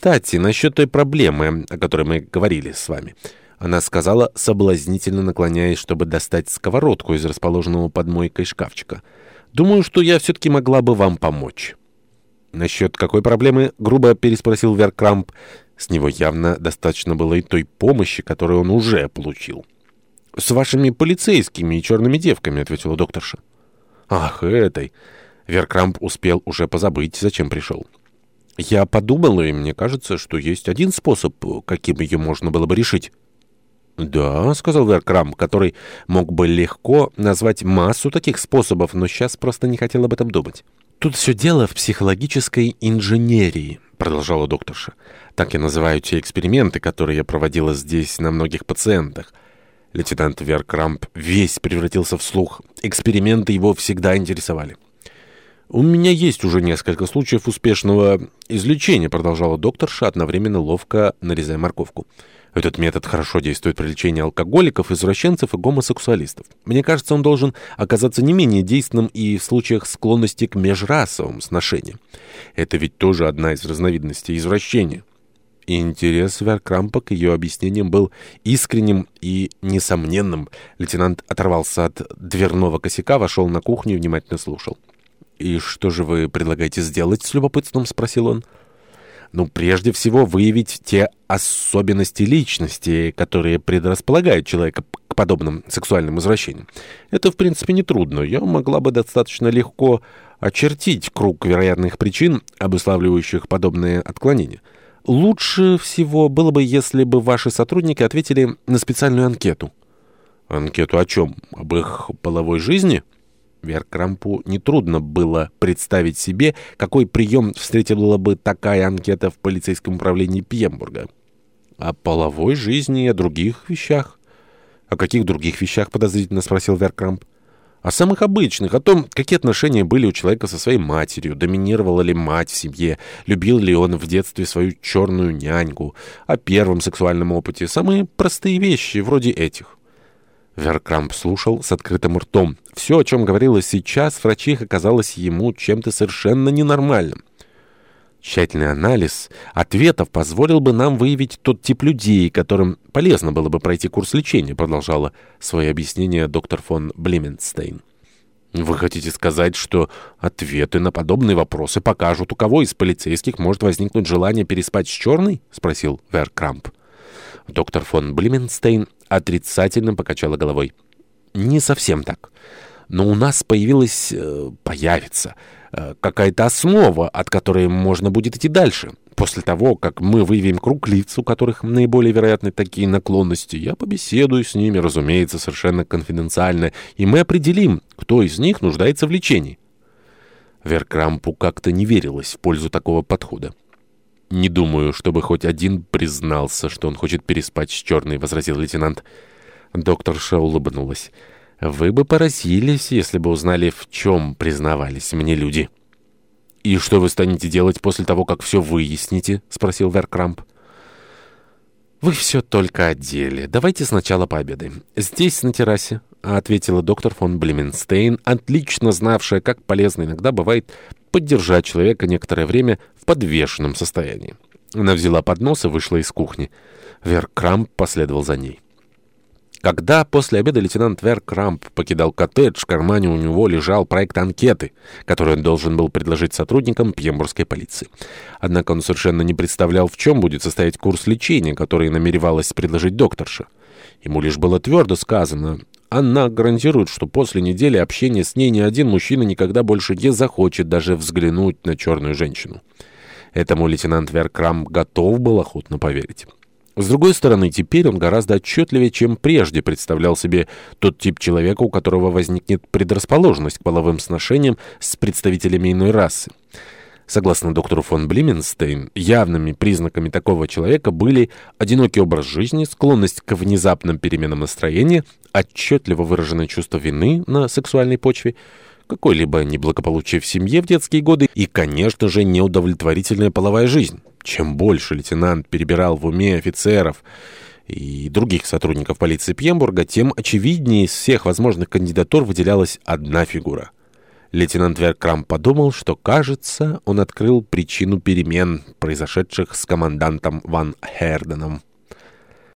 Кстати, насчет той проблемы, о которой мы говорили с вами. Она сказала, соблазнительно наклоняясь, чтобы достать сковородку из расположенного под мойкой шкафчика. «Думаю, что я все-таки могла бы вам помочь». «Насчет какой проблемы?» — грубо переспросил Веркрамп. С него явно достаточно было и той помощи, которую он уже получил. «С вашими полицейскими и черными девками», — ответила докторша. «Ах, этой!» Веркрамп успел уже позабыть, зачем пришел. Я подумал и мне кажется, что есть один способ, каким ее можно было бы решить. «Да», — сказал Веркрам, который мог бы легко назвать массу таких способов, но сейчас просто не хотел об этом думать. «Тут все дело в психологической инженерии», — продолжала докторша. «Так я называю те эксперименты, которые я проводила здесь на многих пациентах». Лейтенант Веркрамп весь превратился в слух. Эксперименты его всегда интересовали. «У меня есть уже несколько случаев успешного излечения», продолжала докторша, одновременно ловко нарезая морковку. Этот метод хорошо действует при лечении алкоголиков, извращенцев и гомосексуалистов. Мне кажется, он должен оказаться не менее действенным и в случаях склонности к межрасовым сношениям. Это ведь тоже одна из разновидностей извращения. Интерес Веркрампа к ее объяснениям был искренним и несомненным. Лейтенант оторвался от дверного косяка, вошел на кухню и внимательно слушал. «И что же вы предлагаете сделать?» — с любопытством спросил он. «Ну, прежде всего, выявить те особенности личности, которые предрасполагают человека к подобным сексуальным извращениям. Это, в принципе, нетрудно. Я могла бы достаточно легко очертить круг вероятных причин, обуславливающих подобные отклонения». Лучше всего было бы, если бы ваши сотрудники ответили на специальную анкету. Анкету о чем? Об их половой жизни? Веркрампу нетрудно было представить себе, какой прием встретила бы такая анкета в полицейском управлении Пьембурга. О половой жизни и о других вещах. «О каких других вещах?» — подозрительно спросил Веркрамп. О самых обычных, о том, какие отношения были у человека со своей матерью, доминировала ли мать в семье, любил ли он в детстве свою черную няньку, о первом сексуальном опыте, самые простые вещи вроде этих. Веркрамп слушал с открытым ртом. Все, о чем говорилось сейчас, врачих оказалось ему чем-то совершенно ненормальным. Тщательный анализ ответов позволил бы нам выявить тот тип людей, которым полезно было бы пройти курс лечения, продолжала свое объяснение доктор фон Блеменстейн. Вы хотите сказать, что ответы на подобные вопросы покажут, у кого из полицейских может возникнуть желание переспать с черной? спросил Веркрамп. Доктор фон Блименстейн отрицательно покачала головой. «Не совсем так. Но у нас появилась... Э, появится э, какая-то основа, от которой можно будет идти дальше. После того, как мы выявим круг лиц, у которых наиболее вероятны такие наклонности, я побеседую с ними, разумеется, совершенно конфиденциально, и мы определим, кто из них нуждается в лечении». Веркрампу как-то не верилось в пользу такого подхода. «Не думаю, чтобы хоть один признался, что он хочет переспать с черной», — возразил лейтенант. Докторша улыбнулась. «Вы бы поразились, если бы узнали, в чем признавались мне люди». «И что вы станете делать после того, как все выясните?» — спросил Веркрамп. «Вы все только о. Давайте сначала пообедаем. Здесь, на террасе», — ответила доктор фон Блеменстейн, отлично знавшая, как полезно иногда бывает поддержать человека некоторое время подвешенном состоянии. Она взяла поднос и вышла из кухни. Веркрамп последовал за ней. Когда после обеда лейтенант Веркрамп покидал коттедж, в кармане у него лежал проект анкеты, который он должен был предложить сотрудникам пьембургской полиции. Однако он совершенно не представлял, в чем будет состоять курс лечения, который намеревалась предложить докторша. Ему лишь было твердо сказано, она гарантирует, что после недели общения с ней ни один мужчина никогда больше не захочет даже взглянуть на черную женщину. Этому лейтенант Веркрам готов был охотно поверить. С другой стороны, теперь он гораздо отчетливее, чем прежде представлял себе тот тип человека, у которого возникнет предрасположенность к половым сношениям с представителями иной расы. Согласно доктору фон Блименстейн, явными признаками такого человека были одинокий образ жизни, склонность к внезапным переменам настроения, отчетливо выраженное чувство вины на сексуальной почве – какое-либо неблагополучие в семье в детские годы и, конечно же, неудовлетворительная половая жизнь. Чем больше лейтенант перебирал в уме офицеров и других сотрудников полиции Пьембурга, тем очевиднее из всех возможных кандидатур выделялась одна фигура. Лейтенант Веркрам подумал, что, кажется, он открыл причину перемен, произошедших с командантом Ван Херденом.